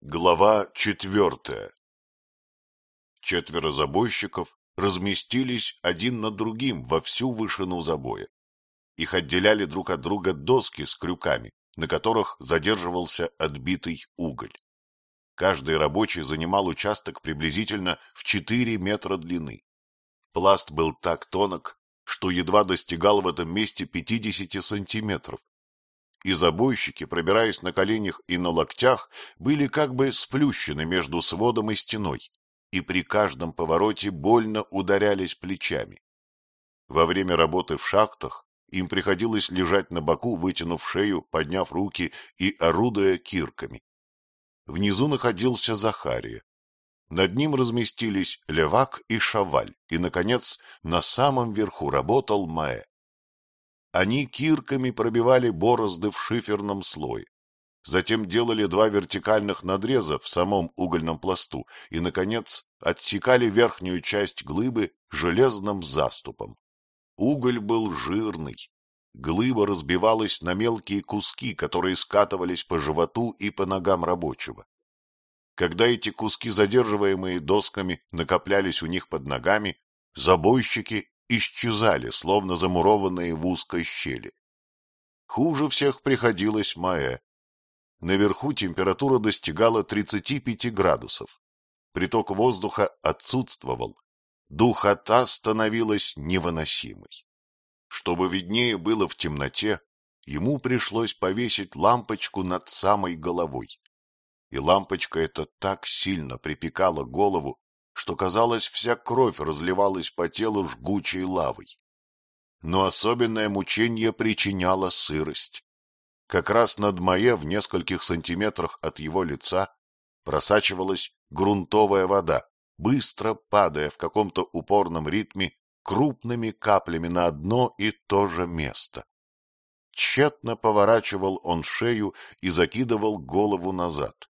Глава четвертая Четверо забойщиков разместились один над другим во всю вышину забоя. Их отделяли друг от друга доски с крюками, на которых задерживался отбитый уголь. Каждый рабочий занимал участок приблизительно в 4 метра длины. Пласт был так тонок, что едва достигал в этом месте 50 сантиметров, и забойщики, пробираясь на коленях и на локтях, были как бы сплющены между сводом и стеной, и при каждом повороте больно ударялись плечами. Во время работы в шахтах им приходилось лежать на боку, вытянув шею, подняв руки и орудуя кирками. Внизу находился Захария. Над ним разместились Левак и Шаваль, и, наконец, на самом верху работал Маэ. Они кирками пробивали борозды в шиферном слое. Затем делали два вертикальных надреза в самом угольном пласту и, наконец, отсекали верхнюю часть глыбы железным заступом. Уголь был жирный. Глыба разбивалась на мелкие куски, которые скатывались по животу и по ногам рабочего. Когда эти куски, задерживаемые досками, накоплялись у них под ногами, забойщики исчезали, словно замурованные в узкой щели. Хуже всех приходилось Маэ. Наверху температура достигала 35 градусов. Приток воздуха отсутствовал. Духота становилась невыносимой. Чтобы виднее было в темноте, ему пришлось повесить лампочку над самой головой. И лампочка эта так сильно припекала голову, что, казалось, вся кровь разливалась по телу жгучей лавой. Но особенное мучение причиняла сырость. Как раз над Мае в нескольких сантиметрах от его лица просачивалась грунтовая вода, быстро падая в каком-то упорном ритме крупными каплями на одно и то же место. Тщетно поворачивал он шею и закидывал голову назад.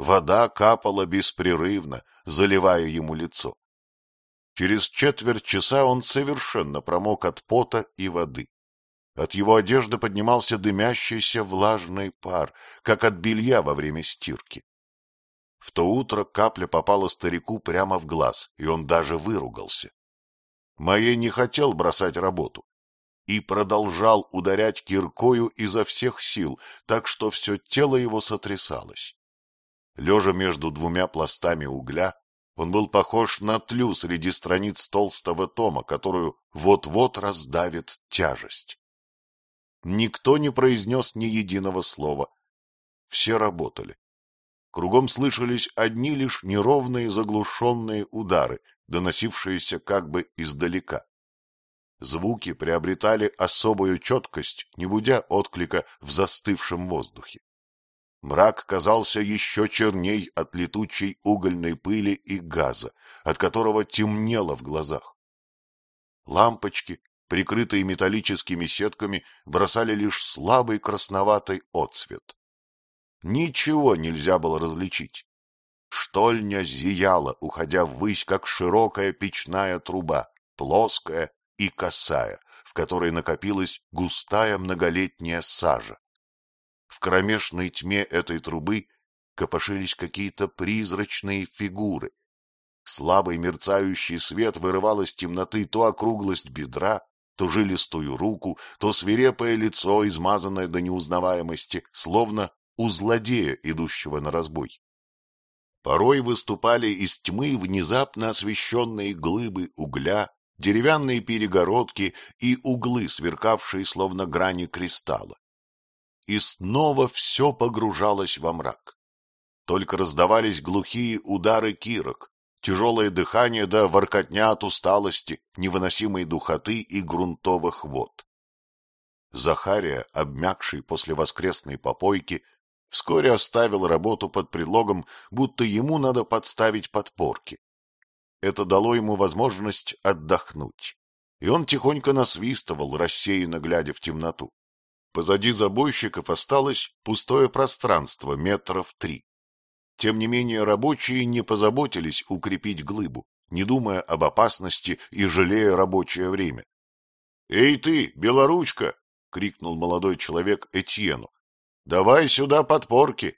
Вода капала беспрерывно, заливая ему лицо. Через четверть часа он совершенно промок от пота и воды. От его одежды поднимался дымящийся влажный пар, как от белья во время стирки. В то утро капля попала старику прямо в глаз, и он даже выругался. Моей не хотел бросать работу и продолжал ударять киркою изо всех сил, так что все тело его сотрясалось. Лежа между двумя пластами угля, он был похож на тлю среди страниц толстого тома, которую вот-вот раздавит тяжесть. Никто не произнес ни единого слова. Все работали. Кругом слышались одни лишь неровные заглушенные удары, доносившиеся как бы издалека. Звуки приобретали особую четкость, не будя отклика в застывшем воздухе. Мрак казался еще черней от летучей угольной пыли и газа, от которого темнело в глазах. Лампочки, прикрытые металлическими сетками, бросали лишь слабый красноватый отсвет. Ничего нельзя было различить. Штольня зияла, уходя ввысь, как широкая печная труба, плоская и косая, в которой накопилась густая многолетняя сажа. В кромешной тьме этой трубы копошились какие-то призрачные фигуры. Слабый мерцающий свет вырывал из темноты то округлость бедра, то жилистую руку, то свирепое лицо, измазанное до неузнаваемости, словно у злодея, идущего на разбой. Порой выступали из тьмы внезапно освещенные глыбы угля, деревянные перегородки и углы, сверкавшие словно грани кристалла и снова все погружалось во мрак. Только раздавались глухие удары кирок, тяжелое дыхание да воркотня от усталости, невыносимой духоты и грунтовых вод. Захария, обмякший после воскресной попойки, вскоре оставил работу под предлогом, будто ему надо подставить подпорки. Это дало ему возможность отдохнуть, и он тихонько насвистывал, рассеянно глядя в темноту. Позади забойщиков осталось пустое пространство метров три. Тем не менее рабочие не позаботились укрепить глыбу, не думая об опасности и жалея рабочее время. — Эй ты, белоручка! — крикнул молодой человек Этьену. — Давай сюда подпорки!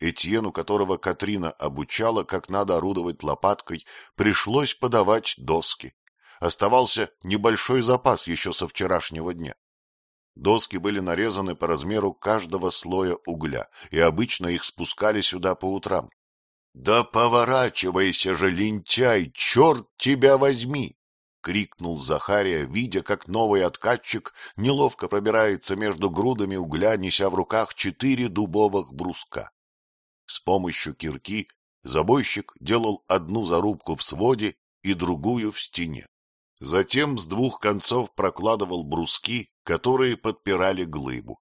Этьену, которого Катрина обучала, как надо орудовать лопаткой, пришлось подавать доски. Оставался небольшой запас еще со вчерашнего дня. Доски были нарезаны по размеру каждого слоя угля, и обычно их спускали сюда по утрам. — Да поворачивайся же, лентяй, черт тебя возьми! — крикнул Захария, видя, как новый откатчик неловко пробирается между грудами угля, неся в руках четыре дубовых бруска. С помощью кирки забойщик делал одну зарубку в своде и другую в стене. Затем с двух концов прокладывал бруски, которые подпирали глыбу.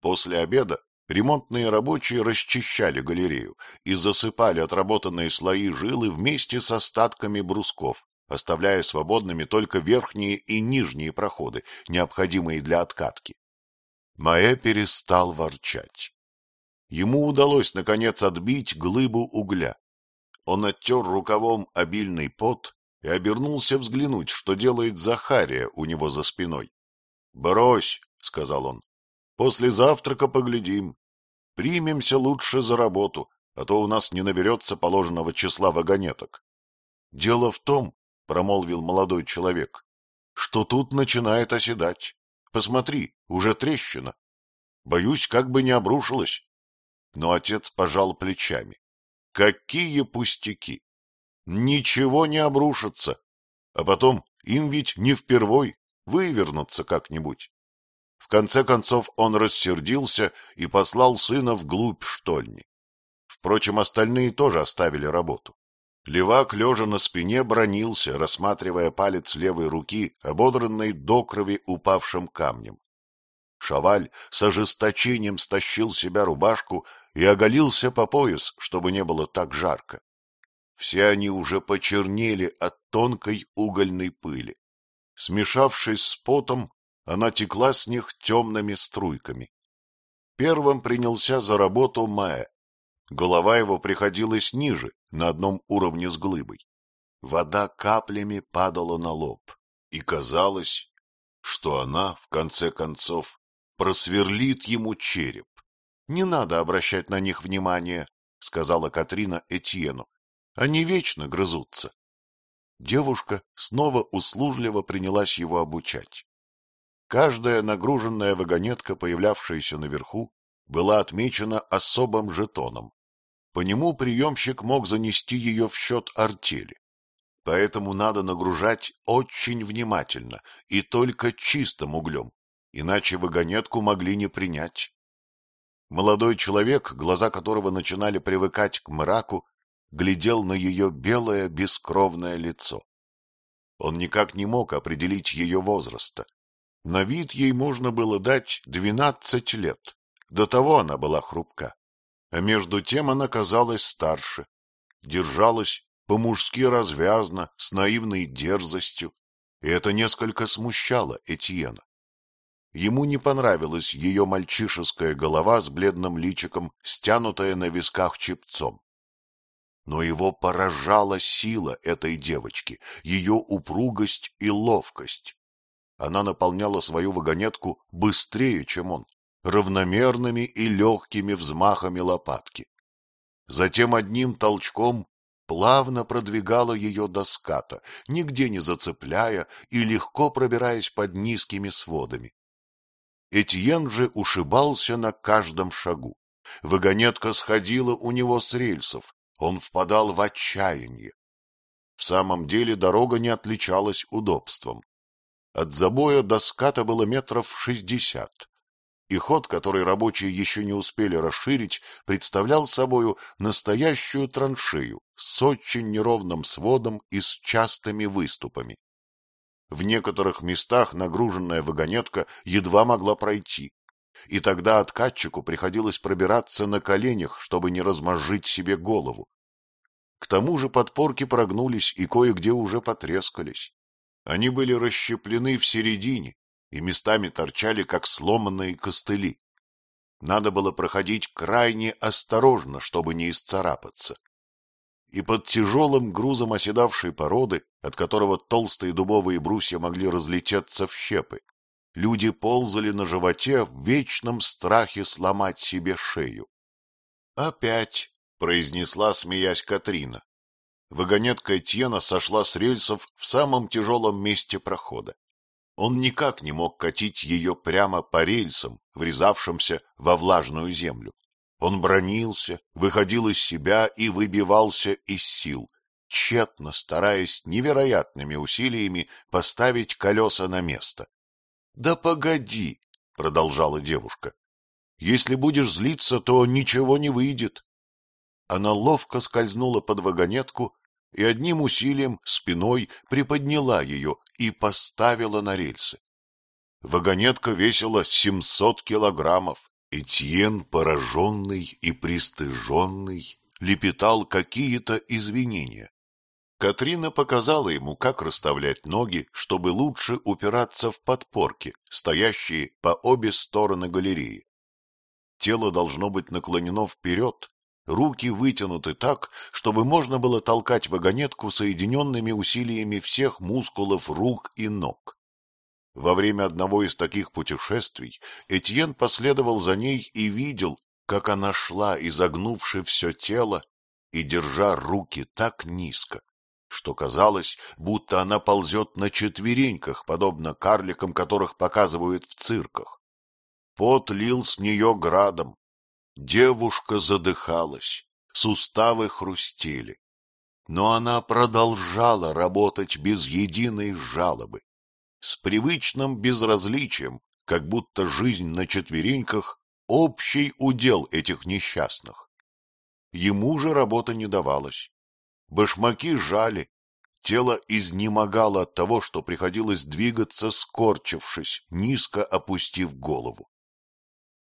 После обеда ремонтные рабочие расчищали галерею и засыпали отработанные слои жилы вместе с остатками брусков, оставляя свободными только верхние и нижние проходы, необходимые для откатки. Маэ перестал ворчать. Ему удалось, наконец, отбить глыбу угля. Он оттер рукавом обильный пот и обернулся взглянуть, что делает Захария у него за спиной. — Брось, — сказал он, — после завтрака поглядим. Примемся лучше за работу, а то у нас не наберется положенного числа вагонеток. — Дело в том, — промолвил молодой человек, — что тут начинает оседать. Посмотри, уже трещина. Боюсь, как бы не обрушилась. Но отец пожал плечами. — Какие пустяки! Ничего не обрушится. А потом, им ведь не впервой вывернуться как-нибудь. В конце концов он рассердился и послал сына вглубь штольни. Впрочем, остальные тоже оставили работу. Левак, лежа на спине, бронился, рассматривая палец левой руки, ободранной до крови упавшим камнем. Шаваль с ожесточением стащил себя рубашку и оголился по пояс, чтобы не было так жарко. Все они уже почернели от тонкой угольной пыли. Смешавшись с потом, она текла с них темными струйками. Первым принялся за работу Маэ. Голова его приходилась ниже, на одном уровне с глыбой. Вода каплями падала на лоб, и казалось, что она, в конце концов, просверлит ему череп. — Не надо обращать на них внимания, — сказала Катрина Этьену. — Они вечно грызутся. Девушка снова услужливо принялась его обучать. Каждая нагруженная вагонетка, появлявшаяся наверху, была отмечена особым жетоном. По нему приемщик мог занести ее в счет артели. Поэтому надо нагружать очень внимательно и только чистым углем, иначе вагонетку могли не принять. Молодой человек, глаза которого начинали привыкать к мраку, глядел на ее белое бескровное лицо. Он никак не мог определить ее возраста. На вид ей можно было дать двенадцать лет. До того она была хрупка. А между тем она казалась старше. Держалась по-мужски развязно, с наивной дерзостью, и это несколько смущало Этьена. Ему не понравилась ее мальчишеская голова с бледным личиком, стянутая на висках чепцом. Но его поражала сила этой девочки, ее упругость и ловкость. Она наполняла свою вагонетку быстрее, чем он, равномерными и легкими взмахами лопатки. Затем одним толчком плавно продвигала ее до ската, нигде не зацепляя и легко пробираясь под низкими сводами. Этьен же ушибался на каждом шагу. Вагонетка сходила у него с рельсов, он впадал в отчаяние. В самом деле дорога не отличалась удобством. От забоя до ската было метров шестьдесят, и ход, который рабочие еще не успели расширить, представлял собою настоящую траншею с очень неровным сводом и с частыми выступами. В некоторых местах нагруженная вагонетка едва могла пройти, и тогда откатчику приходилось пробираться на коленях, чтобы не размозжить себе голову. К тому же подпорки прогнулись и кое-где уже потрескались. Они были расщеплены в середине и местами торчали, как сломанные костыли. Надо было проходить крайне осторожно, чтобы не исцарапаться и под тяжелым грузом оседавшей породы, от которого толстые дубовые брусья могли разлететься в щепы, люди ползали на животе в вечном страхе сломать себе шею. — Опять, — произнесла, смеясь Катрина. Вагонетка Этьена сошла с рельсов в самом тяжелом месте прохода. Он никак не мог катить ее прямо по рельсам, врезавшимся во влажную землю. Он бронился, выходил из себя и выбивался из сил, тщетно стараясь невероятными усилиями поставить колеса на место. — Да погоди, — продолжала девушка, — если будешь злиться, то ничего не выйдет. Она ловко скользнула под вагонетку и одним усилием спиной приподняла ее и поставила на рельсы. Вагонетка весила семьсот килограммов. Этьен, пораженный и пристыженный, лепетал какие-то извинения. Катрина показала ему, как расставлять ноги, чтобы лучше упираться в подпорки, стоящие по обе стороны галереи. Тело должно быть наклонено вперед, руки вытянуты так, чтобы можно было толкать вагонетку соединенными усилиями всех мускулов рук и ног. Во время одного из таких путешествий Этьен последовал за ней и видел, как она шла, изогнувши все тело и держа руки так низко, что казалось, будто она ползет на четвереньках, подобно карликам, которых показывают в цирках. Пот лил с нее градом, Девушка задыхалась, суставы хрустели. Но она продолжала работать без единой жалобы, с привычным безразличием, как будто жизнь на четвереньках — общий удел этих несчастных. Ему же работа не давалась. Башмаки жали, тело изнемогало от того, что приходилось двигаться, скорчившись, низко опустив голову.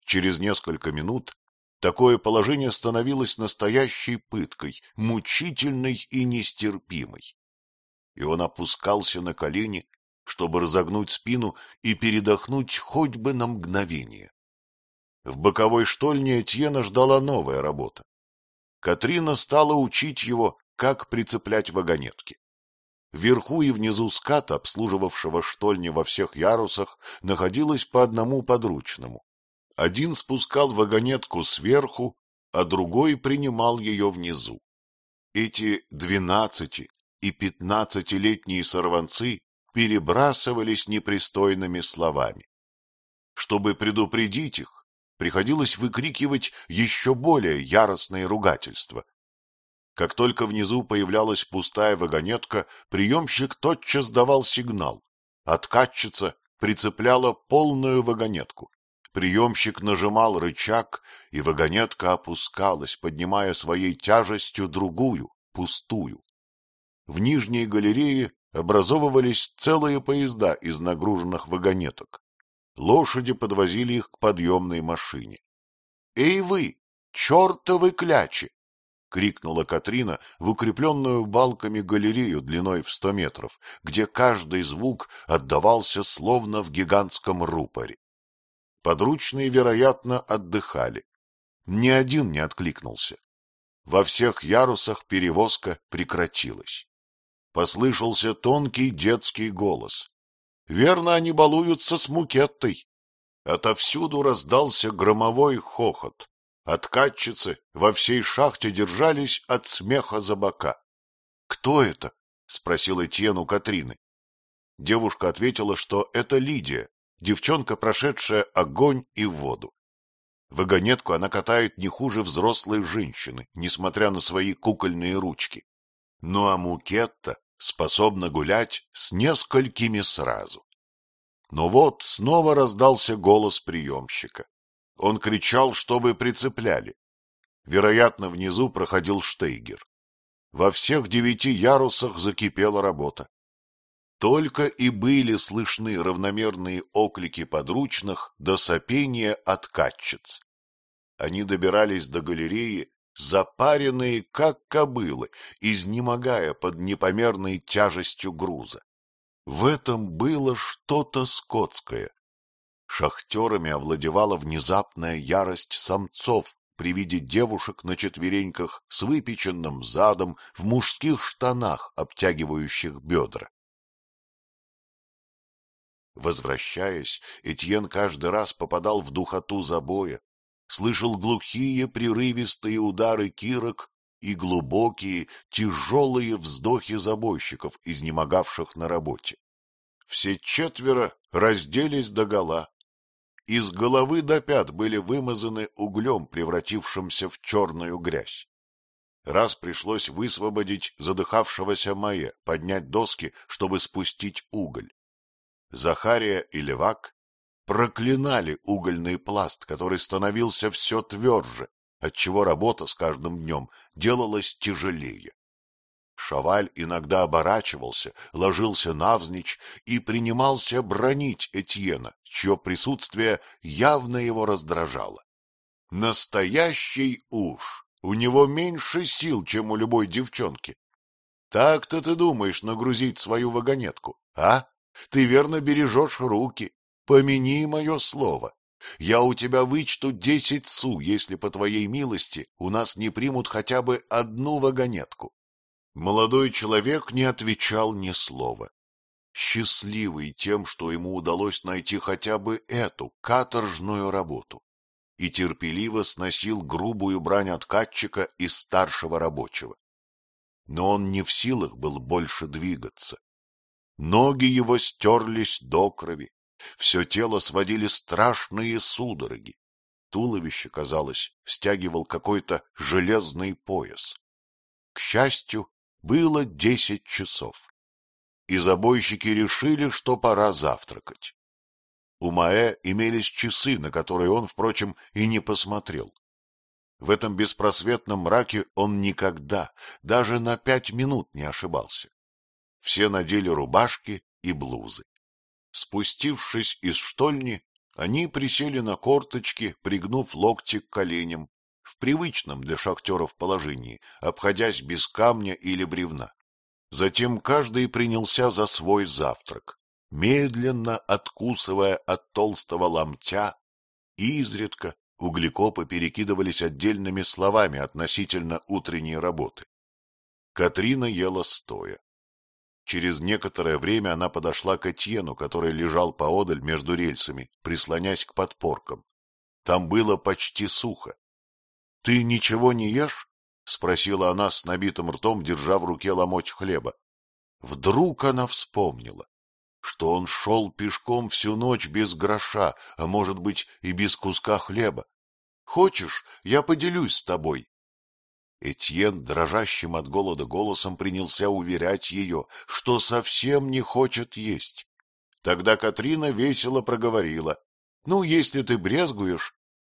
Через несколько минут Такое положение становилось настоящей пыткой, мучительной и нестерпимой. И он опускался на колени, чтобы разогнуть спину и передохнуть хоть бы на мгновение. В боковой штольне Этьена ждала новая работа. Катрина стала учить его, как прицеплять вагонетки. Вверху и внизу ската, обслуживавшего штольни во всех ярусах, находилось по одному подручному. Один спускал вагонетку сверху, а другой принимал ее внизу. Эти двенадцати и пятнадцатилетние сорванцы перебрасывались непристойными словами. Чтобы предупредить их, приходилось выкрикивать еще более яростные ругательства. Как только внизу появлялась пустая вагонетка, приемщик тотчас давал сигнал. Откатчица прицепляла полную вагонетку. Приемщик нажимал рычаг, и вагонетка опускалась, поднимая своей тяжестью другую, пустую. В нижней галерее образовывались целые поезда из нагруженных вагонеток. Лошади подвозили их к подъемной машине. — Эй вы, чертовы клячи! — крикнула Катрина в укрепленную балками галерею длиной в сто метров, где каждый звук отдавался словно в гигантском рупоре. Подручные, вероятно, отдыхали. Ни один не откликнулся. Во всех ярусах перевозка прекратилась. Послышался тонкий детский голос. Верно, они балуются с мукеттой. Отовсюду раздался громовой хохот. Откатчицы во всей шахте держались от смеха за бока. — Кто это? — спросил Этьен Катрины. Девушка ответила, что это Лидия, девчонка, прошедшая огонь и воду. Вагонетку она катает не хуже взрослой женщины, несмотря на свои кукольные ручки. Ну а Мукетта способна гулять с несколькими сразу. Но вот снова раздался голос приемщика. Он кричал, чтобы прицепляли. Вероятно, внизу проходил Штейгер. Во всех девяти ярусах закипела работа. Только и были слышны равномерные оклики подручных до сопения откатчиц. Они добирались до галереи, запаренные, как кобылы, изнемогая под непомерной тяжестью груза. В этом было что-то скотское. Шахтерами овладевала внезапная ярость самцов при виде девушек на четвереньках с выпеченным задом в мужских штанах, обтягивающих бедра. Возвращаясь, Этьен каждый раз попадал в духоту забоя, слышал глухие прерывистые удары кирок и глубокие, тяжелые вздохи забойщиков, изнемогавших на работе. Все четверо разделись догола. Из головы до пят были вымазаны углем, превратившимся в черную грязь. Раз пришлось высвободить задыхавшегося Мае, поднять доски, чтобы спустить уголь. Захария и Левак проклинали угольный пласт, который становился все тверже, отчего работа с каждым днем делалась тяжелее. Шаваль иногда оборачивался, ложился навзничь и принимался бронить Этьена, чье присутствие явно его раздражало. Настоящий уж! У него меньше сил, чем у любой девчонки. Так-то ты думаешь нагрузить свою вагонетку, а? Ты верно бережешь руки. Помяни мое слово. Я у тебя вычту десять су, если, по твоей милости, у нас не примут хотя бы одну вагонетку. Молодой человек не отвечал ни слова. Счастливый тем, что ему удалось найти хотя бы эту каторжную работу, и терпеливо сносил грубую брань откатчика и старшего рабочего. Но он не в силах был больше двигаться. Ноги его стерлись до крови, все тело сводили страшные судороги. Туловище, казалось, стягивал какой-то железный пояс. К счастью, было десять часов, и забойщики решили, что пора завтракать. У Маэ имелись часы, на которые он, впрочем, и не посмотрел. В этом беспросветном мраке он никогда, даже на пять минут не ошибался. Все надели рубашки и блузы. Спустившись из штольни, они присели на корточки, пригнув локти к коленям, в привычном для шахтеров положении, обходясь без камня или бревна. Затем каждый принялся за свой завтрак, медленно откусывая от толстого ломтя, и изредка углекопы перекидывались отдельными словами относительно утренней работы. Катрина ела стоя. Через некоторое время она подошла к Этьену, который лежал поодаль между рельсами, прислонясь к подпоркам. Там было почти сухо. — Ты ничего не ешь? — спросила она с набитым ртом, держа в руке ломоть хлеба. Вдруг она вспомнила, что он шел пешком всю ночь без гроша, а может быть и без куска хлеба. — Хочешь, я поделюсь с тобой? Этьен, дрожащим от голода голосом, принялся уверять ее, что совсем не хочет есть. Тогда Катрина весело проговорила. — Ну, если ты брезгуешь...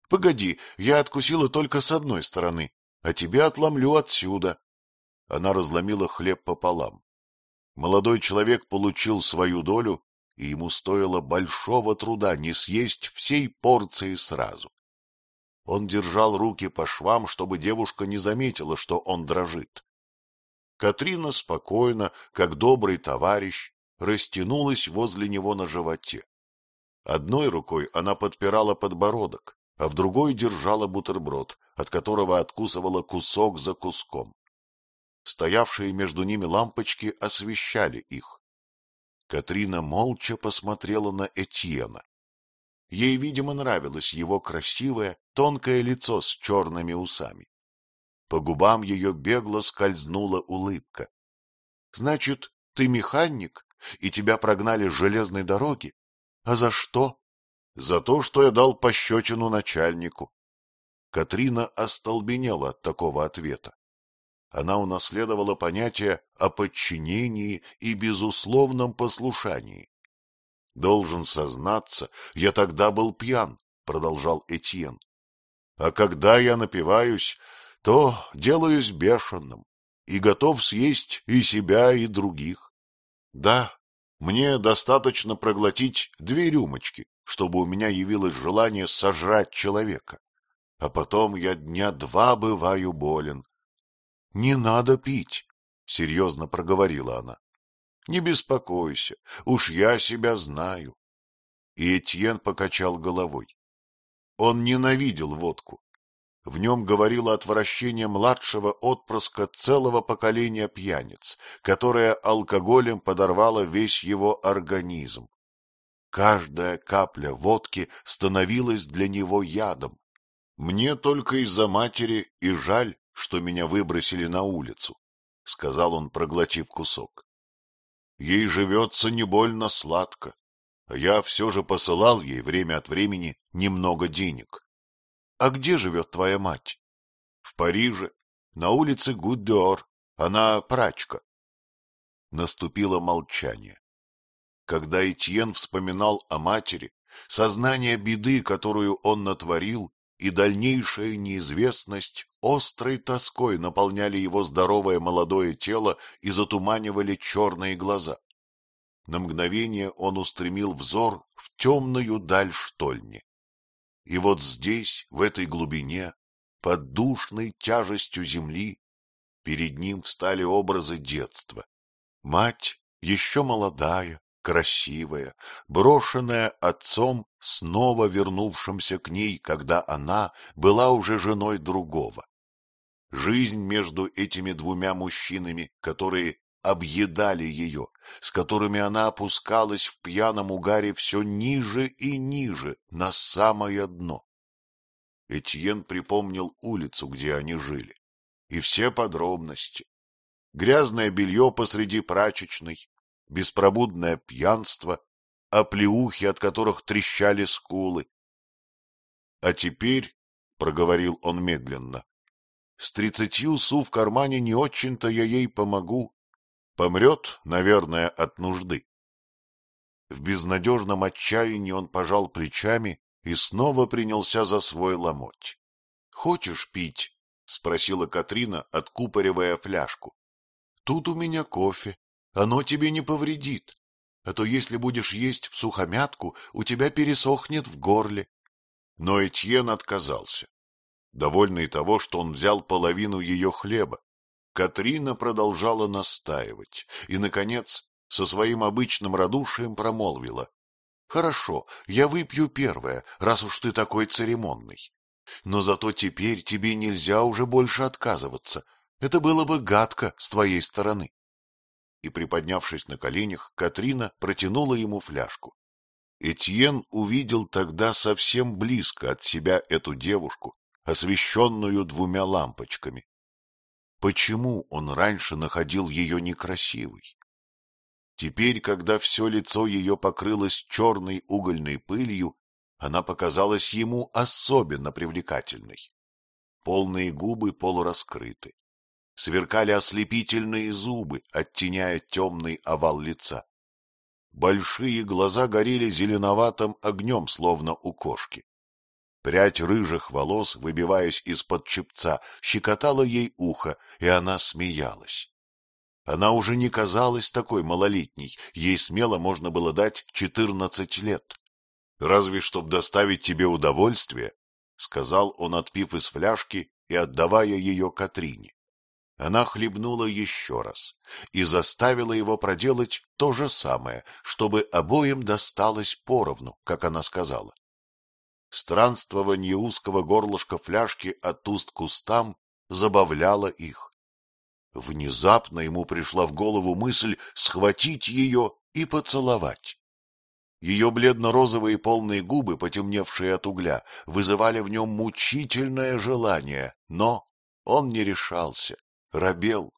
Погоди, я откусила только с одной стороны, а тебя отломлю отсюда. Она разломила хлеб пополам. Молодой человек получил свою долю, и ему стоило большого труда не съесть всей порции сразу. Он держал руки по швам, чтобы девушка не заметила, что он дрожит. Катрина спокойно, как добрый товарищ, растянулась возле него на животе. Одной рукой она подпирала подбородок, а в другой держала бутерброд, от которого откусывала кусок за куском. Стоявшие между ними лампочки освещали их. Катрина молча посмотрела на Этьена. Ей, видимо, нравилось его красивое, тонкое лицо с черными усами. По губам ее бегло скользнула улыбка. — Значит, ты механик, и тебя прогнали с железной дороги? А за что? — За то, что я дал пощечину начальнику. Катрина остолбенела от такого ответа. Она унаследовала понятие о подчинении и безусловном послушании. — Должен сознаться, я тогда был пьян, — продолжал Этьен. — А когда я напиваюсь, то делаюсь бешеным и готов съесть и себя, и других. Да, мне достаточно проглотить две рюмочки, чтобы у меня явилось желание сожрать человека. А потом я дня два бываю болен. — Не надо пить, — серьезно проговорила она. Не беспокойся, уж я себя знаю. И Этьен покачал головой. Он ненавидел водку. В нем говорило отвращение младшего отпрыска целого поколения пьяниц, которое алкоголем подорвало весь его организм. Каждая капля водки становилась для него ядом. Мне только из-за матери и жаль, что меня выбросили на улицу, — сказал он, проглотив кусок. Ей живется не больно сладко, а я все же посылал ей время от времени немного денег. — А где живет твоя мать? — В Париже, на улице Гуддор. Она прачка. Наступило молчание. Когда Этьен вспоминал о матери, сознание беды, которую он натворил, и дальнейшая неизвестность острой тоской наполняли его здоровое молодое тело и затуманивали черные глаза. На мгновение он устремил взор в темную даль штольни. И вот здесь, в этой глубине, под душной тяжестью земли, перед ним встали образы детства. Мать, еще молодая, красивая, брошенная отцом, снова вернувшимся к ней, когда она была уже женой другого. Жизнь между этими двумя мужчинами, которые объедали ее, с которыми она опускалась в пьяном угаре все ниже и ниже, на самое дно. Этьен припомнил улицу, где они жили, и все подробности. Грязное белье посреди прачечной, беспробудное пьянство, оплеухи, от которых трещали скулы. — А теперь, — проговорил он медленно, — с тридцатью су в кармане не очень-то я ей помогу. Помрет, наверное, от нужды. В безнадежном отчаянии он пожал плечами и снова принялся за свой ломоть. — Хочешь пить? — спросила Катрина, откупоривая фляжку. — Тут у меня кофе. Оно тебе не повредит. А то если будешь есть в сухомятку, у тебя пересохнет в горле. Но Этьен отказался. Довольный того, что он взял половину ее хлеба, Катрина продолжала настаивать и, наконец, со своим обычным радушием промолвила. — Хорошо, я выпью первое, раз уж ты такой церемонный. Но зато теперь тебе нельзя уже больше отказываться. Это было бы гадко с твоей стороны и, приподнявшись на коленях, Катрина протянула ему фляжку. Этьен увидел тогда совсем близко от себя эту девушку, освещенную двумя лампочками. Почему он раньше находил ее некрасивой? Теперь, когда все лицо ее покрылось черной угольной пылью, она показалась ему особенно привлекательной. Полные губы полураскрыты, сверкали ослепительные зубы, оттеняя темный овал лица. Большие глаза горели зеленоватым огнем, словно у кошки. Прядь рыжих волос, выбиваясь из-под чепца, щекотала ей ухо, и она смеялась. Она уже не казалась такой малолетней, ей смело можно было дать четырнадцать лет. — Разве чтоб доставить тебе удовольствие, — сказал он, отпив из фляжки и отдавая ее Катрине. Она хлебнула еще раз и заставила его проделать то же самое, чтобы обоим досталось поровну, как она сказала. Странствование узкого горлышка фляжки от уст к устам забавляло их. Внезапно ему пришла в голову мысль схватить ее и поцеловать. Ее бледно-розовые полные губы, потемневшие от угля, вызывали в нем мучительное желание, но он не решался робел.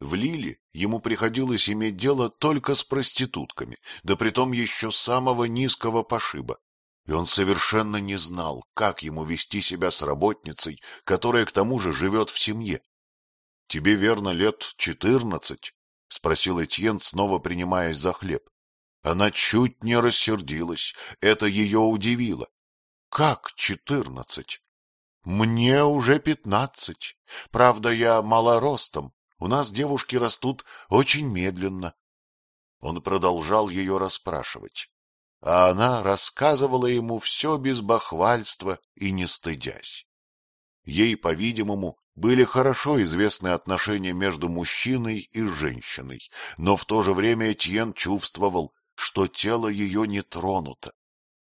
В Лиле ему приходилось иметь дело только с проститутками, да притом еще самого низкого пошиба. И он совершенно не знал, как ему вести себя с работницей, которая к тому же живет в семье. — Тебе, верно, лет четырнадцать? — спросил Этьен, снова принимаясь за хлеб. Она чуть не рассердилась, это ее удивило. — Как четырнадцать? Мне уже пятнадцать. Правда, я малоростом. У нас девушки растут очень медленно. Он продолжал ее расспрашивать, а она рассказывала ему все без бахвальства и не стыдясь. Ей, по-видимому, были хорошо известны отношения между мужчиной и женщиной, но в то же время Этьен чувствовал, что тело ее не тронуто.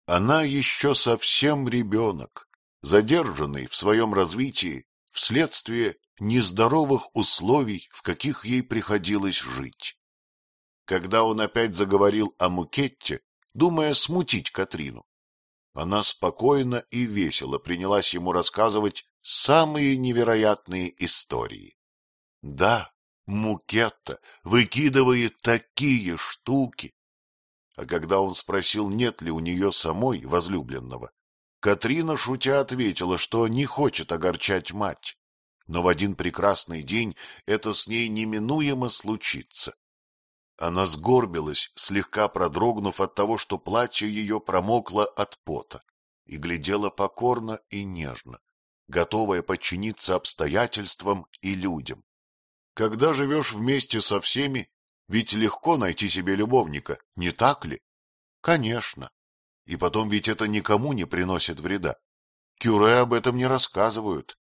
Она еще совсем ребенок, задержанной в своем развитии вследствие нездоровых условий, в каких ей приходилось жить. Когда он опять заговорил о Мукетте, думая смутить Катрину, она спокойно и весело принялась ему рассказывать самые невероятные истории. Да, Мукетта выкидывает такие штуки. А когда он спросил, нет ли у нее самой возлюбленного, Катрина, шутя, ответила, что не хочет огорчать мать. Но в один прекрасный день это с ней неминуемо случится. Она сгорбилась, слегка продрогнув от того, что платье ее промокло от пота, и глядела покорно и нежно, готовая подчиниться обстоятельствам и людям. Когда живешь вместе со всеми, ведь легко найти себе любовника, не так ли? Конечно. И потом ведь это никому не приносит вреда. Кюре об этом не рассказывают.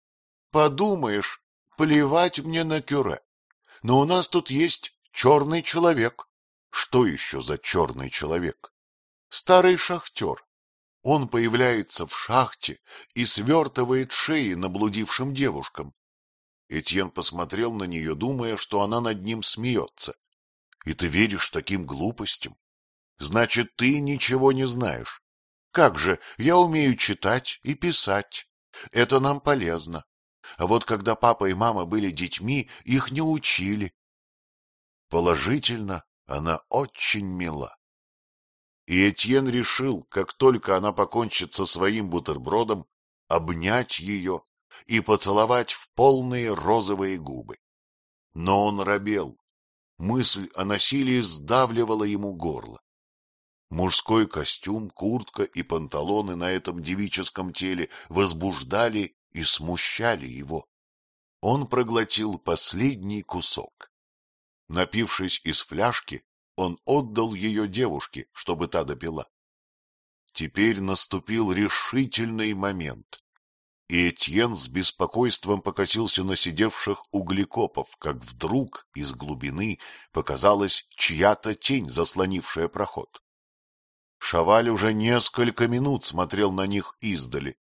Подумаешь, плевать мне на кюре. Но у нас тут есть Черный человек. Что еще за черный человек? Старый шахтер. Он появляется в шахте и свертывает шеи наблудившим девушкам. Этьен посмотрел на нее, думая, что она над ним смеется. — И ты веришь таким глупостям? Значит, ты ничего не знаешь. Как же, я умею читать и писать. Это нам полезно. А вот когда папа и мама были детьми, их не учили. Положительно, она очень мила. И Этьен решил, как только она покончит со своим бутербродом, обнять ее и поцеловать в полные розовые губы. Но он робел. Мысль о насилии сдавливала ему горло. Мужской костюм, куртка и панталоны на этом девическом теле возбуждали и смущали его. Он проглотил последний кусок. Напившись из фляжки, он отдал ее девушке, чтобы та допила. Теперь наступил решительный момент, и Этьен с беспокойством покосился на сидевших углекопов, как вдруг из глубины показалась чья-то тень, заслонившая проход. Шаваль уже несколько минут смотрел на них издали.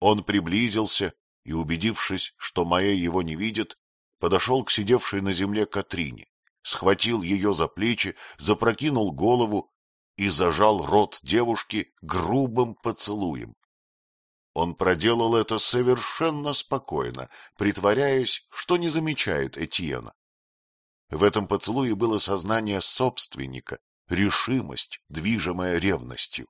Он приблизился и, убедившись, что Майя его не видит, подошел к сидевшей на земле Катрине, схватил ее за плечи, запрокинул голову и зажал рот девушки грубым поцелуем. Он проделал это совершенно спокойно, притворяясь, что не замечает Этьена. В этом поцелуе было сознание собственника, решимость, движимая ревностью.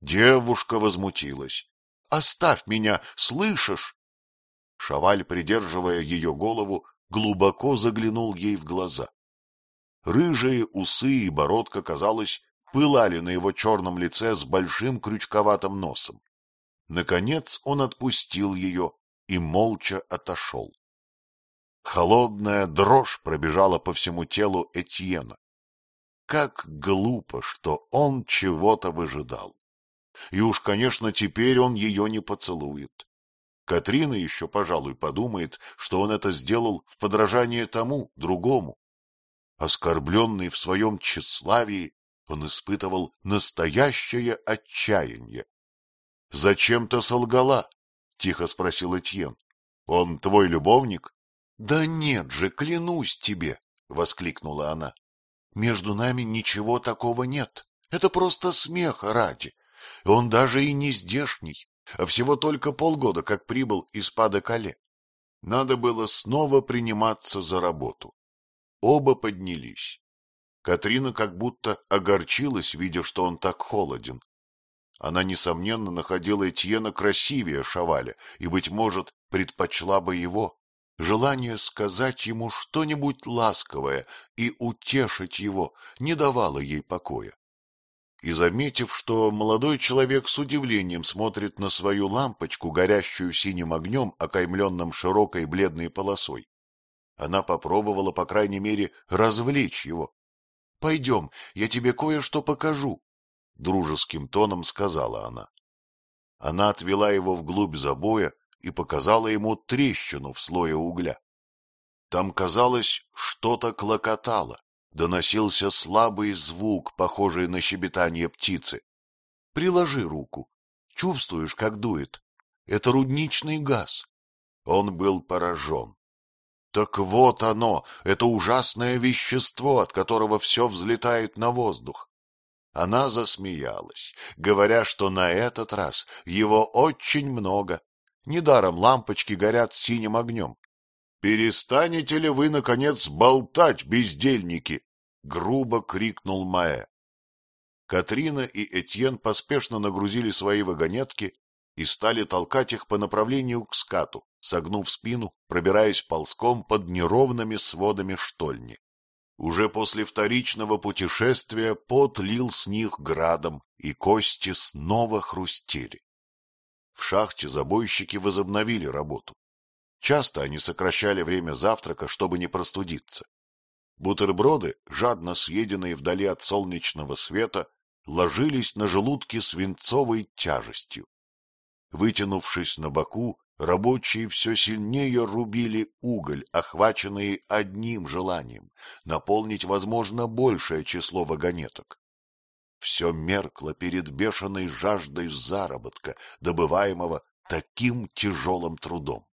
Девушка возмутилась. — Оставь меня, слышишь? Шаваль, придерживая ее голову, глубоко заглянул ей в глаза. Рыжие усы и бородка, казалось, пылали на его черном лице с большим крючковатым носом. Наконец он отпустил ее и молча отошел. Холодная дрожь пробежала по всему телу Этьена. Как глупо, что он чего-то выжидал. И уж, конечно, теперь он ее не поцелует. Катрина еще, пожалуй, подумает, что он это сделал в подражание тому, другому. Оскорбленный в своем тщеславии, он испытывал настоящее отчаяние. — Зачем ты солгала? — тихо спросил Этьен. — Он твой любовник? — Да нет же, клянусь тебе! — воскликнула она. — Между нами ничего такого нет. Это просто смех ради. Он даже и не здешний а всего только полгода, как прибыл из Пада-Кале. Надо было снова приниматься за работу. Оба поднялись. Катрина как будто огорчилась, видя, что он так холоден. Она, несомненно, находила Этьена красивее Шаваля и, быть может, предпочла бы его. Желание сказать ему что-нибудь ласковое и утешить его не давало ей покоя и, заметив, что молодой человек с удивлением смотрит на свою лампочку, горящую синим огнем, окаймленным широкой бледной полосой, она попробовала, по крайней мере, развлечь его. — Пойдем, я тебе кое-что покажу, — дружеским тоном сказала она. Она отвела его вглубь забоя и показала ему трещину в слое угля. Там, казалось, что-то клокотало доносился слабый звук, похожий на щебетание птицы. Приложи руку. Чувствуешь, как дует? Это рудничный газ. Он был поражен. Так вот оно, это ужасное вещество, от которого все взлетает на воздух. Она засмеялась, говоря, что на этот раз его очень много. Недаром лампочки горят синим огнем. — Перестанете ли вы, наконец, болтать, бездельники? — грубо крикнул Маэ. Катрина и Этьен поспешно нагрузили свои вагонетки и стали толкать их по направлению к скату, согнув спину, пробираясь ползком под неровными сводами штольни. Уже после вторичного путешествия пот лил с них градом, и кости снова хрустели. В шахте забойщики возобновили работу. Часто они сокращали время завтрака, чтобы не простудиться. Бутерброды, жадно съеденные вдали от солнечного света, ложились на желудки свинцовой тяжестью. Вытянувшись на боку, рабочие все сильнее рубили уголь, охваченные одним желанием — наполнить, возможно, большее число вагонеток. Все меркло перед бешеной жаждой заработка, добываемого таким тяжелым трудом.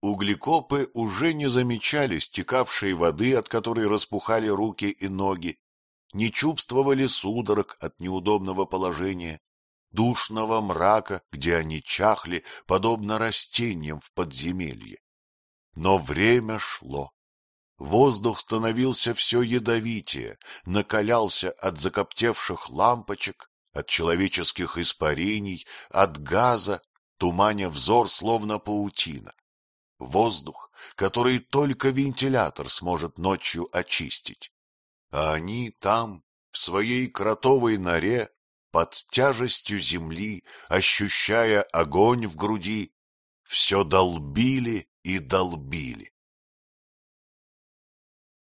Углекопы уже не замечали стекавшей воды, от которой распухали руки и ноги, не чувствовали судорог от неудобного положения, душного мрака, где они чахли, подобно растениям в подземелье. Но время шло. Воздух становился все ядовитее, накалялся от закоптевших лампочек, от человеческих испарений, от газа, туманя взор, словно паутина. Воздух, который только вентилятор сможет ночью очистить а они там, в своей кротовой норе, под тяжестью земли, ощущая огонь в груди, все долбили и долбили.